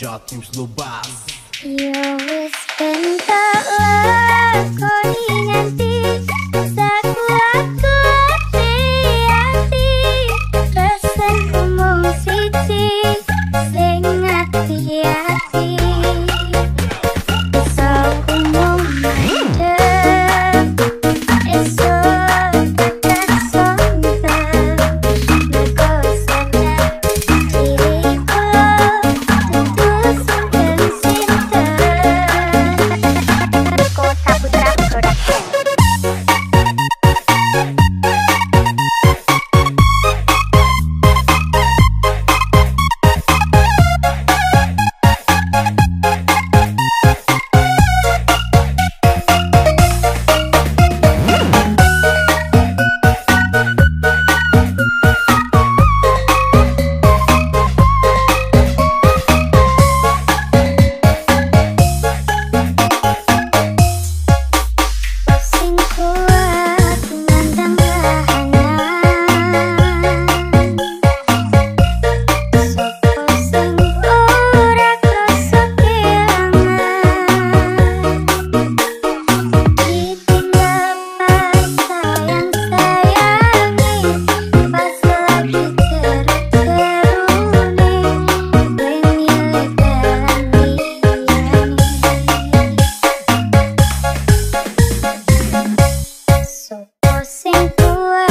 Jotim Slubas You spent the love away